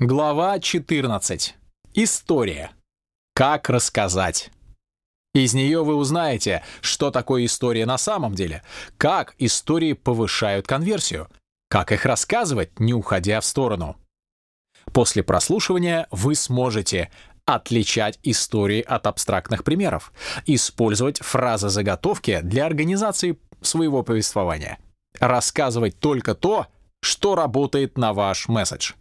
Глава 14. История. Как рассказать. Из нее вы узнаете, что такое история на самом деле, как истории повышают конверсию, как их рассказывать, не уходя в сторону. После прослушивания вы сможете отличать истории от абстрактных примеров, использовать фразы-заготовки для организации своего повествования, рассказывать только то, что работает на ваш месседж.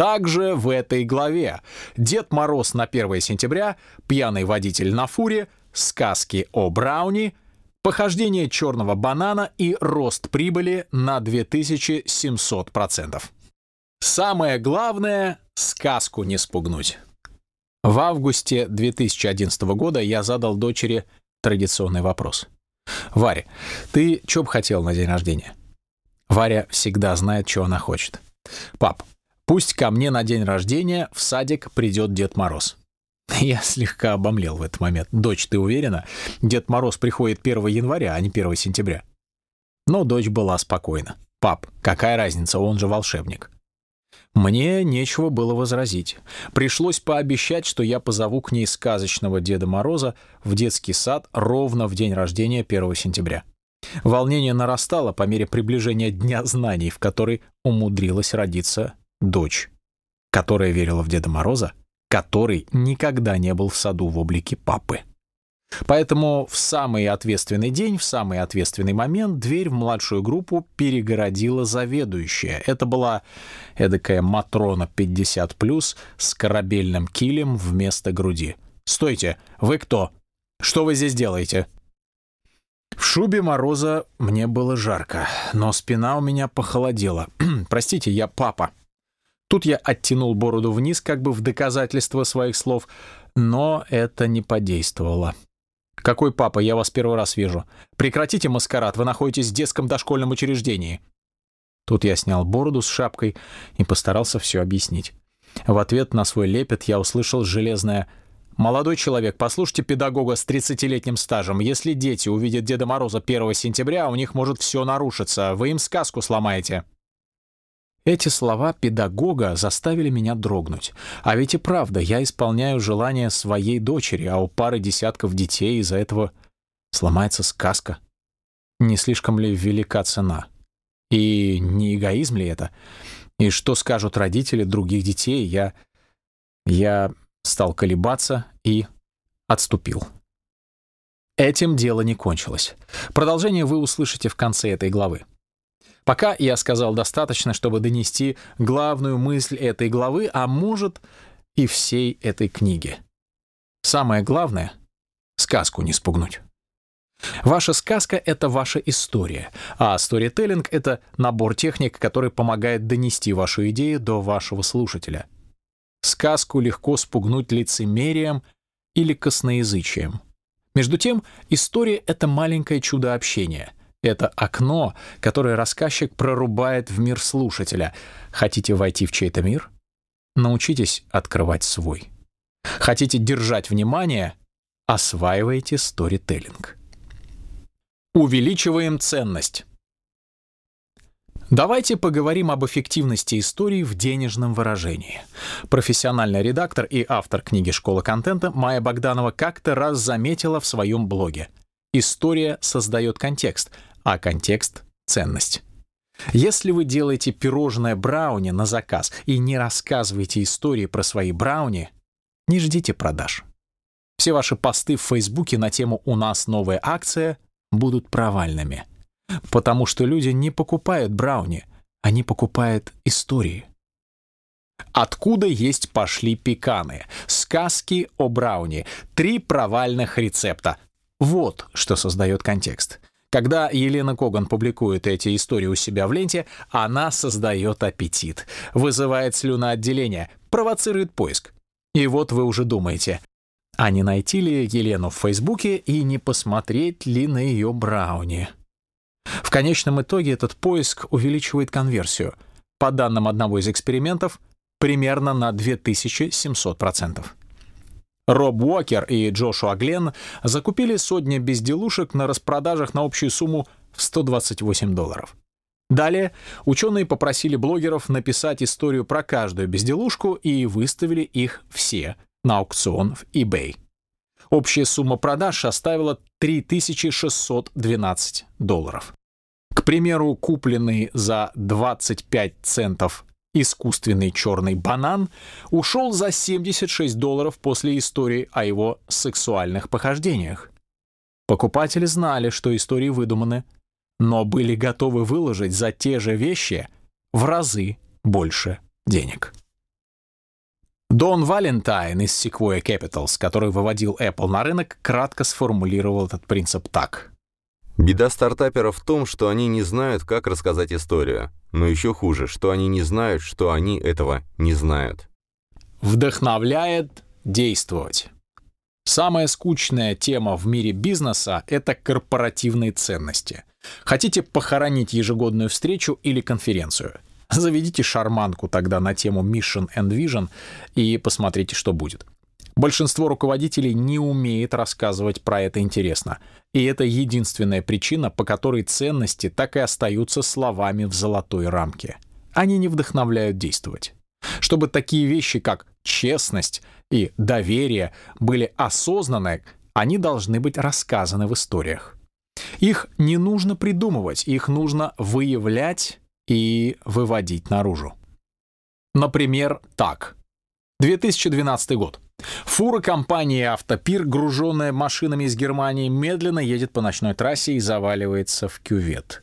Также в этой главе Дед Мороз на 1 сентября, пьяный водитель на фуре, сказки о Брауни, похождение черного банана и рост прибыли на 2700%. Самое главное — сказку не спугнуть. В августе 2011 года я задал дочери традиционный вопрос. «Варя, ты что бы хотел на день рождения?» Варя всегда знает, что она хочет. «Пап, пусть ко мне на день рождения в садик придет Дед Мороз». Я слегка обомлел в этот момент. «Дочь, ты уверена? Дед Мороз приходит 1 января, а не 1 сентября». Но дочь была спокойна. «Пап, какая разница, он же волшебник». Мне нечего было возразить. Пришлось пообещать, что я позову к ней сказочного Деда Мороза в детский сад ровно в день рождения 1 сентября. Волнение нарастало по мере приближения Дня знаний, в который умудрилась родиться дочь, которая верила в Деда Мороза, который никогда не был в саду в облике папы. Поэтому в самый ответственный день, в самый ответственный момент дверь в младшую группу перегородила заведующая. Это была эдакая Матрона 50+, с корабельным килем вместо груди. «Стойте! Вы кто? Что вы здесь делаете?» В шубе Мороза мне было жарко, но спина у меня похолодела. «Простите, я папа». Тут я оттянул бороду вниз, как бы в доказательство своих слов, но это не подействовало. «Какой папа? Я вас первый раз вижу. Прекратите маскарад, вы находитесь в детском дошкольном учреждении». Тут я снял бороду с шапкой и постарался все объяснить. В ответ на свой лепет я услышал железное «Молодой человек, послушайте педагога с 30-летним стажем. Если дети увидят Деда Мороза 1 сентября, у них может все нарушиться. Вы им сказку сломаете». Эти слова педагога заставили меня дрогнуть. А ведь и правда, я исполняю желание своей дочери, а у пары десятков детей из-за этого сломается сказка. Не слишком ли велика цена? И не эгоизм ли это? И что скажут родители других детей? Я... Я стал колебаться и отступил. Этим дело не кончилось. Продолжение вы услышите в конце этой главы. Пока я сказал достаточно, чтобы донести главную мысль этой главы, а может и всей этой книги. Самое главное — сказку не спугнуть. Ваша сказка — это ваша история, а сторителлинг — это набор техник, который помогает донести вашу идею до вашего слушателя. Сказку легко спугнуть лицемерием или косноязычием. Между тем, история — это маленькое чудо общения — это окно, которое рассказчик прорубает в мир слушателя. Хотите войти в чей-то мир? Научитесь открывать свой. Хотите держать внимание? Осваивайте сторителлинг. Увеличиваем ценность. Давайте поговорим об эффективности истории в денежном выражении. Профессиональный редактор и автор книги «Школа контента» Майя Богданова как-то раз заметила в своем блоге. История создает контекст — а контекст — ценность. Если вы делаете пирожное брауни на заказ и не рассказываете истории про свои брауни, не ждите продаж. Все ваши посты в Фейсбуке на тему «У нас новая акция» будут провальными. Потому что люди не покупают брауни, они покупают истории. Откуда есть пошли пеканы? Сказки о брауни. Три провальных рецепта. Вот что создает контекст. Когда Елена Коган публикует эти истории у себя в ленте, она создает аппетит, вызывает слюноотделение, провоцирует поиск. И вот вы уже думаете, а не найти ли Елену в Фейсбуке и не посмотреть ли на ее брауни? В конечном итоге этот поиск увеличивает конверсию. По данным одного из экспериментов, примерно на 2700%. Роб Уокер и Джошуа Гленн закупили сотни безделушек на распродажах на общую сумму в 128 долларов. Далее ученые попросили блогеров написать историю про каждую безделушку и выставили их все на аукцион в eBay. Общая сумма продаж составила 3612 долларов. К примеру, купленный за 25 центов искусственный черный банан ушел за 76 долларов после истории о его сексуальных похождениях. Покупатели знали, что истории выдуманы, но были готовы выложить за те же вещи в разы больше денег. Дон Валентайн из Sequoia Capitals, который выводил Apple на рынок, кратко сформулировал этот принцип так. Беда стартаперов в том, что они не знают, как рассказать историю. Но еще хуже, что они не знают, что они этого не знают. Вдохновляет действовать. Самая скучная тема в мире бизнеса — это корпоративные ценности. Хотите похоронить ежегодную встречу или конференцию? Заведите шарманку тогда на тему Mission and Vision и посмотрите, что будет. Большинство руководителей не умеет рассказывать про это интересно. И это единственная причина, по которой ценности так и остаются словами в золотой рамке. Они не вдохновляют действовать. Чтобы такие вещи, как честность и доверие, были осознанны, они должны быть рассказаны в историях. Их не нужно придумывать, их нужно выявлять и выводить наружу. Например, так. 2012 год. Фура компании «Автопир», груженная машинами из Германии, медленно едет по ночной трассе и заваливается в кювет.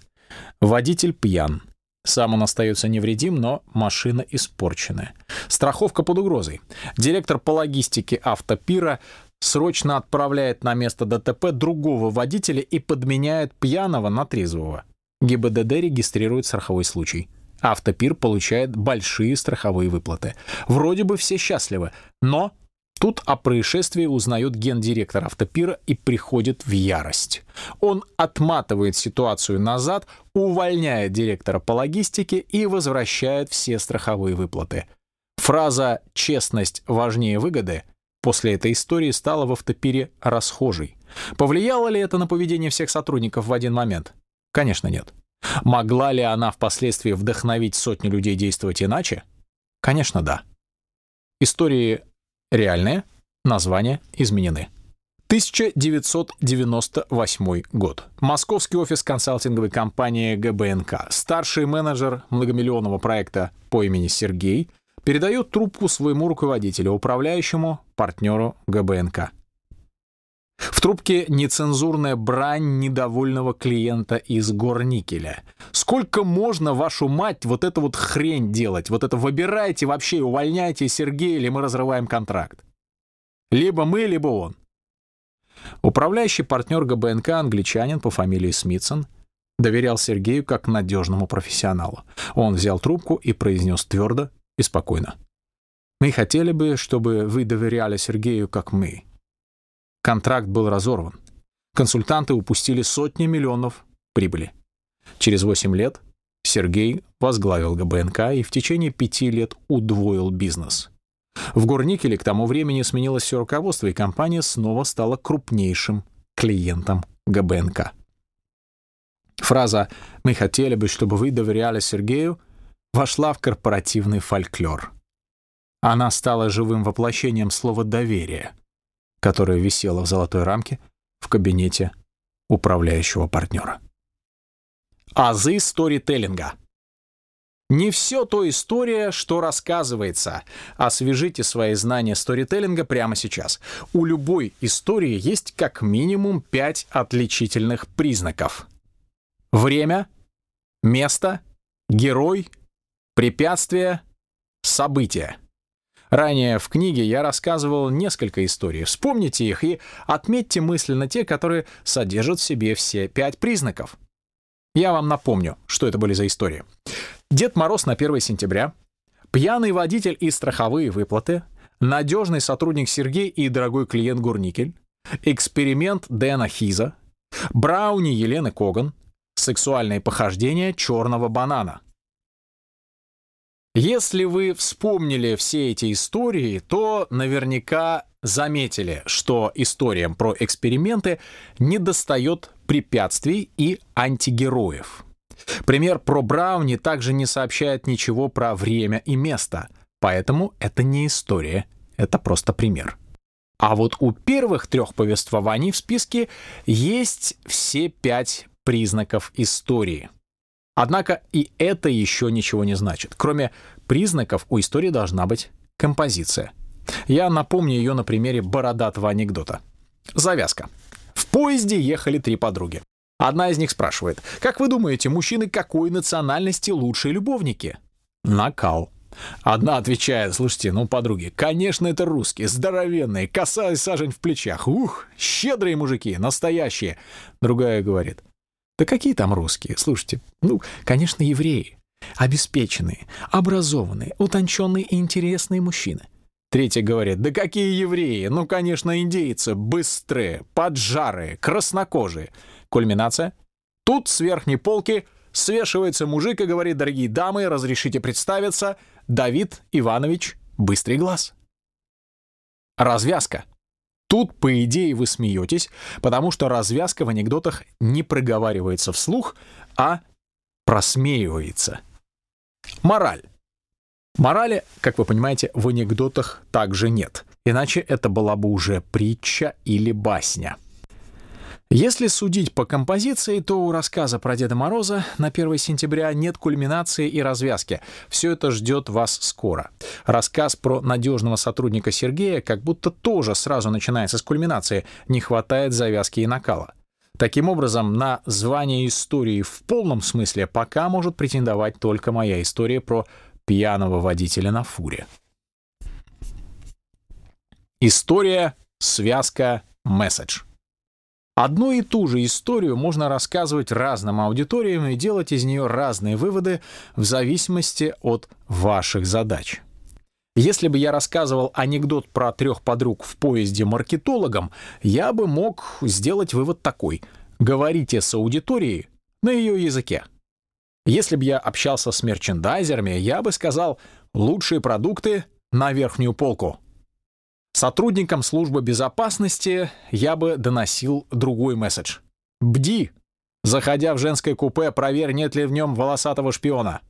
Водитель пьян. Сам он остается невредим, но машина испорчена. Страховка под угрозой. Директор по логистике «Автопира» срочно отправляет на место ДТП другого водителя и подменяет пьяного на трезвого. ГИБДД регистрирует страховой случай. Автопир получает большие страховые выплаты. Вроде бы все счастливы, но Тут о происшествии узнает гендиректор автопира и приходит в ярость. Он отматывает ситуацию назад, увольняет директора по логистике и возвращает все страховые выплаты. Фраза «честность важнее выгоды» после этой истории стала в автопире расхожей. Повлияло ли это на поведение всех сотрудников в один момент? Конечно, нет. Могла ли она впоследствии вдохновить сотни людей действовать иначе? Конечно, да. Истории Реальные названия изменены. 1998 год. Московский офис консалтинговой компании ГБНК. Старший менеджер многомиллионного проекта по имени Сергей передает трубку своему руководителю, управляющему партнеру ГБНК. В трубке нецензурная брань недовольного клиента из горникеля. Сколько можно, вашу мать, вот эту вот хрень делать? Вот это выбирайте вообще, увольняйте Сергея, или мы разрываем контракт. Либо мы, либо он. Управляющий партнер ГБНК, англичанин по фамилии Смитсон, доверял Сергею как надежному профессионалу. Он взял трубку и произнес твердо и спокойно. «Мы хотели бы, чтобы вы доверяли Сергею, как мы. Контракт был разорван. Консультанты упустили сотни миллионов прибыли. Через 8 лет Сергей возглавил ГБНК и в течение пяти лет удвоил бизнес. В Горникеле к тому времени сменилось все руководство, и компания снова стала крупнейшим клиентом ГБНК. Фраза «Мы хотели бы, чтобы вы доверяли Сергею» вошла в корпоративный фольклор. Она стала живым воплощением слова «доверие», которая висела в золотой рамке в кабинете управляющего партнера. Азы сторителлинга. Не все то история, что рассказывается. Освежите свои знания сторителлинга прямо сейчас. У любой истории есть как минимум пять отличительных признаков. Время, место, герой, препятствие, событие. Ранее в книге я рассказывал несколько историй. Вспомните их и отметьте мысленно те, которые содержат в себе все пять признаков. Я вам напомню, что это были за истории. Дед Мороз на 1 сентября, пьяный водитель и страховые выплаты, надежный сотрудник Сергей и дорогой клиент Гурникель, эксперимент Дэна Хиза, Брауни Елены Коган, сексуальные похождения черного банана — если вы вспомнили все эти истории, то наверняка заметили, что историям про эксперименты недостает препятствий и антигероев. Пример про Брауни также не сообщает ничего про время и место, поэтому это не история, это просто пример. А вот у первых трех повествований в списке есть все пять признаков истории. Однако и это еще ничего не значит. Кроме признаков у истории должна быть композиция. Я напомню ее на примере бородатого анекдота. Завязка. В поезде ехали три подруги. Одна из них спрашивает, «Как вы думаете, мужчины какой национальности лучшие любовники?» Накал. Одна отвечает, слушайте, ну, подруги, конечно, это русские, здоровенные, коса и сажень в плечах. Ух, щедрые мужики, настоящие. Другая говорит, да какие там русские? Слушайте, ну, конечно, евреи. Обеспеченные, образованные, утонченные и интересные мужчины. Третья говорит, да какие евреи? Ну, конечно, индейцы, быстрые, поджарые, краснокожие. Кульминация. Тут с верхней полки свешивается мужик и говорит, дорогие дамы, разрешите представиться, Давид Иванович Быстрый глаз. Развязка. Тут, по идее, вы смеетесь, потому что развязка в анекдотах не проговаривается вслух, а просмеивается. Мораль. Морали, как вы понимаете, в анекдотах также нет, иначе это была бы уже притча или басня. Если судить по композиции, то у рассказа про Деда Мороза на 1 сентября нет кульминации и развязки. Все это ждет вас скоро. Рассказ про надежного сотрудника Сергея как будто тоже сразу начинается с кульминации. Не хватает завязки и накала. Таким образом, на звание истории в полном смысле пока может претендовать только моя история про пьяного водителя на фуре. История, связка, месседж. Одну и ту же историю можно рассказывать разным аудиториям и делать из нее разные выводы в зависимости от ваших задач. Если бы я рассказывал анекдот про трех подруг в поезде маркетологам, я бы мог сделать вывод такой. Говорите с аудиторией на ее языке. Если бы я общался с мерчендайзерами, я бы сказал «лучшие продукты на верхнюю полку». Сотрудникам службы безопасности я бы доносил другой месседж. «Бди! Заходя в женское купе, проверь, нет ли в нем волосатого шпиона».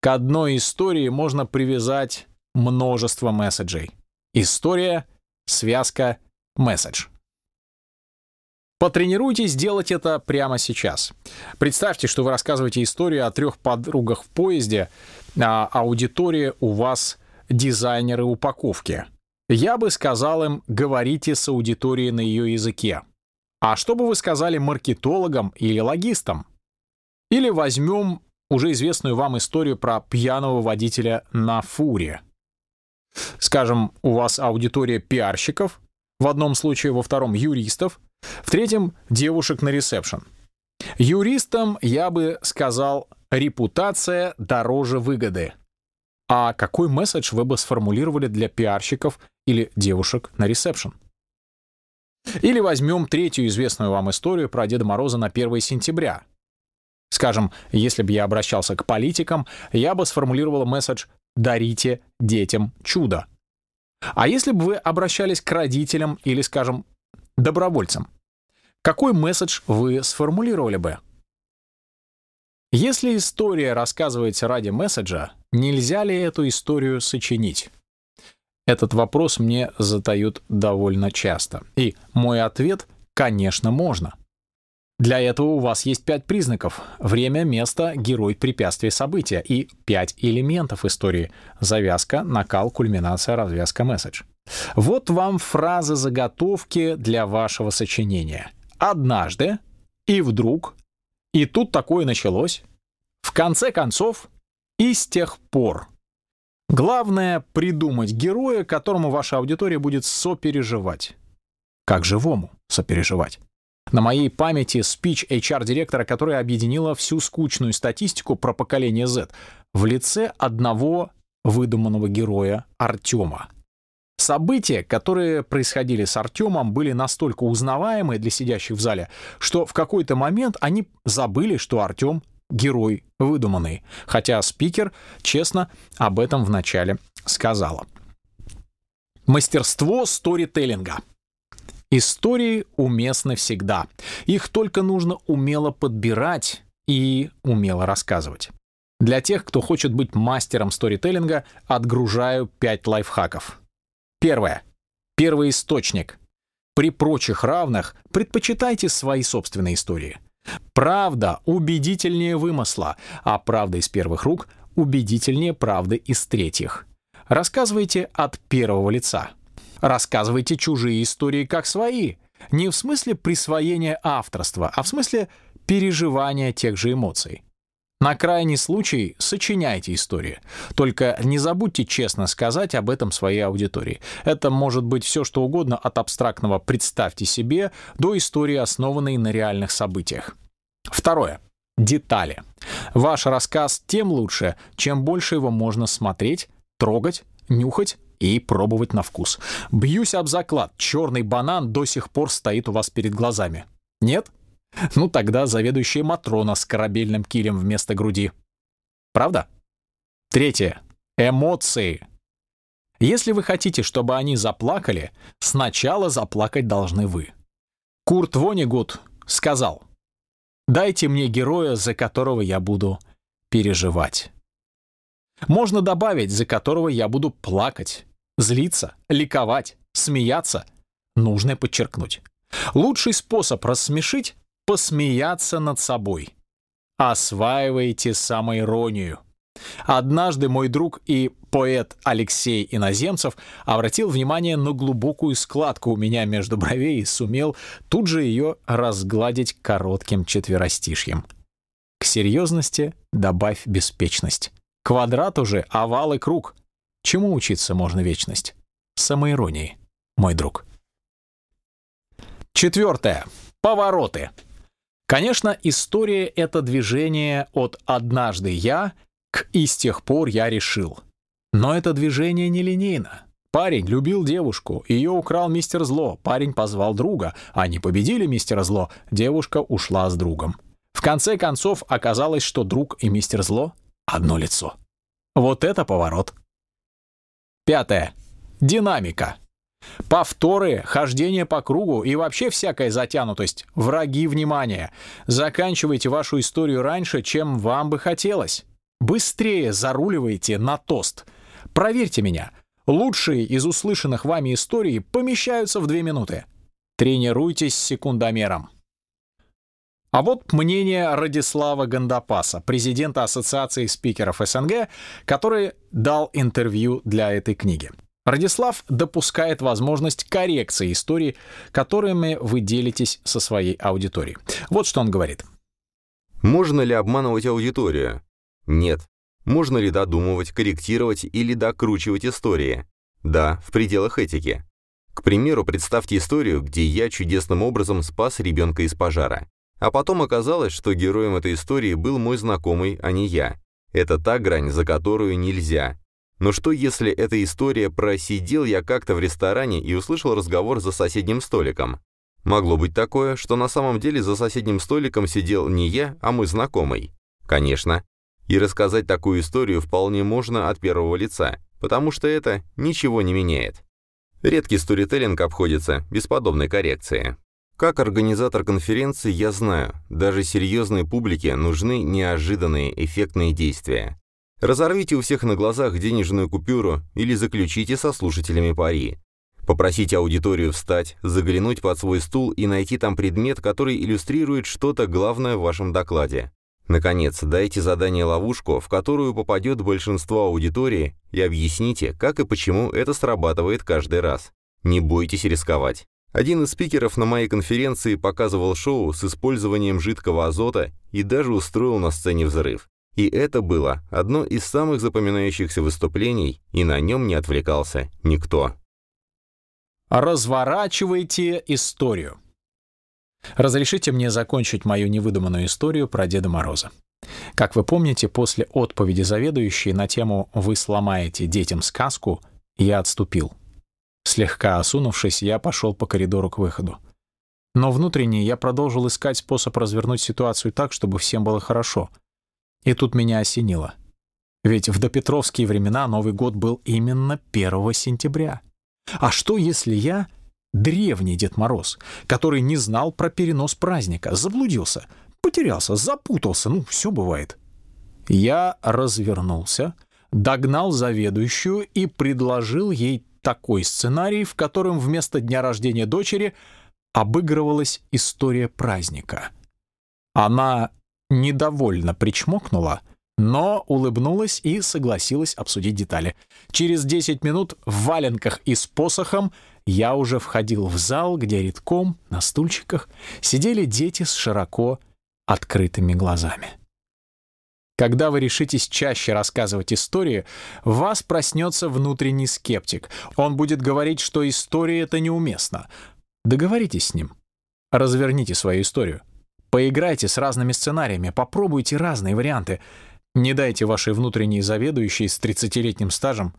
К одной истории можно привязать множество месседжей. История, связка, месседж. Потренируйтесь делать это прямо сейчас. Представьте, что вы рассказываете историю о трех подругах в поезде, а аудитория у вас дизайнеры упаковки. Я бы сказал им «говорите с аудиторией на ее языке». А что бы вы сказали маркетологам или логистам? Или возьмем уже известную вам историю про пьяного водителя на фуре. Скажем, у вас аудитория пиарщиков, в одном случае, во втором — юристов, в третьем — девушек на ресепшн. Юристам я бы сказал «репутация дороже выгоды». А какой месседж вы бы сформулировали для пиарщиков или девушек на ресепшн? Или возьмем третью известную вам историю про Деда Мороза на 1 сентября. Скажем, если бы я обращался к политикам, я бы сформулировал месседж «дарите детям чудо». А если бы вы обращались к родителям или, скажем, добровольцам, какой месседж вы сформулировали бы? Если история рассказывается ради месседжа, нельзя ли эту историю сочинить? Этот вопрос мне задают довольно часто. И мой ответ — конечно, можно. Для этого у вас есть пять признаков — время, место, герой, препятствие, события и пять элементов истории — завязка, накал, кульминация, развязка, месседж. Вот вам фразы заготовки для вашего сочинения. Однажды и вдруг и тут такое началось. В конце концов, и с тех пор. Главное — придумать героя, которому ваша аудитория будет сопереживать. Как живому сопереживать. На моей памяти спич HR-директора, которая объединила всю скучную статистику про поколение Z в лице одного выдуманного героя Артема. События, которые происходили с Артемом, были настолько узнаваемы для сидящих в зале, что в какой-то момент они забыли, что Артем — герой выдуманный, хотя спикер честно об этом вначале сказала. Мастерство сторителлинга. Истории уместны всегда. Их только нужно умело подбирать и умело рассказывать. Для тех, кто хочет быть мастером сторителлинга, отгружаю 5 лайфхаков. Первое. Первый источник. При прочих равных предпочитайте свои собственные истории. Правда убедительнее вымысла, а правда из первых рук убедительнее правды из третьих. Рассказывайте от первого лица. Рассказывайте чужие истории как свои. Не в смысле присвоения авторства, а в смысле переживания тех же эмоций. На крайний случай сочиняйте истории. Только не забудьте честно сказать об этом своей аудитории. Это может быть все что угодно от абстрактного «представьте себе» до истории, основанной на реальных событиях. Второе. Детали. Ваш рассказ тем лучше, чем больше его можно смотреть, трогать, нюхать и пробовать на вкус. Бьюсь об заклад, черный банан до сих пор стоит у вас перед глазами. Нет? Ну тогда заведующая Матрона с корабельным килем вместо груди. Правда? Третье. Эмоции. Если вы хотите, чтобы они заплакали, сначала заплакать должны вы. Курт Вонигут сказал, «Дайте мне героя, за которого я буду переживать». Можно добавить, за которого я буду плакать, злиться, ликовать, смеяться. Нужно подчеркнуть. Лучший способ рассмешить посмеяться над собой. Осваивайте самоиронию. Однажды мой друг и поэт Алексей Иноземцев обратил внимание на глубокую складку у меня между бровей и сумел тут же ее разгладить коротким четверостишьем. К серьезности добавь беспечность. Квадрат уже овал и круг. Чему учиться можно вечность? Самоиронии, мой друг. Четвертое. Повороты. Конечно, история — это движение от «однажды я» к «и с тех пор я решил». Но это движение нелинейно. Парень любил девушку, ее украл мистер Зло, парень позвал друга, они победили мистера Зло, девушка ушла с другом. В конце концов оказалось, что друг и мистер Зло — одно лицо. Вот это поворот. Пятое. Динамика. Повторы, хождение по кругу и вообще всякая затянутость — враги внимания. Заканчивайте вашу историю раньше, чем вам бы хотелось. Быстрее заруливайте на тост. Проверьте меня. Лучшие из услышанных вами историй помещаются в две минуты. Тренируйтесь секундомером. А вот мнение Радислава Гандапаса, президента Ассоциации спикеров СНГ, который дал интервью для этой книги. Радислав допускает возможность коррекции истории, которыми вы делитесь со своей аудиторией. Вот что он говорит. Можно ли обманывать аудиторию? Нет. Можно ли додумывать, корректировать или докручивать истории? Да, в пределах этики. К примеру, представьте историю, где я чудесным образом спас ребенка из пожара. А потом оказалось, что героем этой истории был мой знакомый, а не я. Это та грань, за которую нельзя. Но что если эта история про «сидел я как-то в ресторане и услышал разговор за соседним столиком»? Могло быть такое, что на самом деле за соседним столиком сидел не я, а мой знакомый. Конечно. И рассказать такую историю вполне можно от первого лица, потому что это ничего не меняет. Редкий сторителлинг обходится без подобной коррекции. Как организатор конференции я знаю, даже серьезной публике нужны неожиданные эффектные действия. Разорвите у всех на глазах денежную купюру или заключите со слушателями пари. Попросите аудиторию встать, заглянуть под свой стул и найти там предмет, который иллюстрирует что-то главное в вашем докладе. Наконец, дайте задание-ловушку, в которую попадет большинство аудитории, и объясните, как и почему это срабатывает каждый раз. Не бойтесь рисковать. Один из спикеров на моей конференции показывал шоу с использованием жидкого азота и даже устроил на сцене взрыв. И это было одно из самых запоминающихся выступлений, и на нем не отвлекался никто. Разворачивайте историю. Разрешите мне закончить мою невыдуманную историю про Деда Мороза. Как вы помните, после отповеди заведующей на тему «Вы сломаете детям сказку» я отступил. Слегка осунувшись, я пошел по коридору к выходу. Но внутренне я продолжил искать способ развернуть ситуацию так, чтобы всем было хорошо — и тут меня осенило. Ведь в допетровские времена Новый год был именно 1 сентября. А что, если я древний Дед Мороз, который не знал про перенос праздника, заблудился, потерялся, запутался, ну, все бывает. Я развернулся, догнал заведующую и предложил ей такой сценарий, в котором вместо дня рождения дочери обыгрывалась история праздника. Она недовольно причмокнула, но улыбнулась и согласилась обсудить детали. Через 10 минут в валенках и с посохом я уже входил в зал, где редком на стульчиках сидели дети с широко открытыми глазами. Когда вы решитесь чаще рассказывать истории, в вас проснется внутренний скептик. Он будет говорить, что история — это неуместно. Договоритесь с ним. Разверните свою историю. Поиграйте с разными сценариями, попробуйте разные варианты. Не дайте вашей внутренней заведующей с 30-летним стажем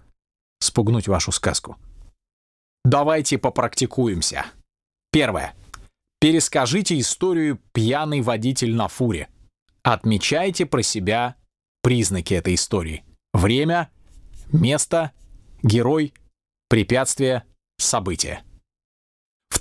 спугнуть вашу сказку. Давайте попрактикуемся. Первое. Перескажите историю «Пьяный водитель на фуре». Отмечайте про себя признаки этой истории. Время, место, герой, препятствие, событие.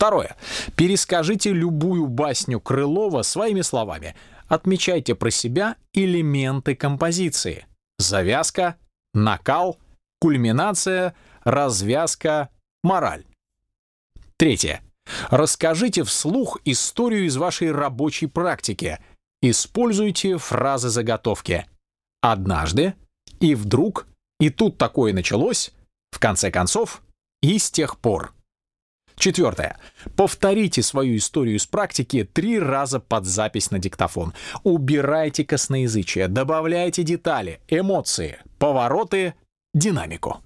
Второе. Перескажите любую басню Крылова своими словами. Отмечайте про себя элементы композиции. Завязка, накал, кульминация, развязка, мораль. Третье. Расскажите вслух историю из вашей рабочей практики – Используйте фразы заготовки. Однажды, и вдруг, и тут такое началось, в конце концов, и с тех пор. Четвертое. Повторите свою историю из практики три раза под запись на диктофон. Убирайте косноязычие, добавляйте детали, эмоции, повороты, динамику.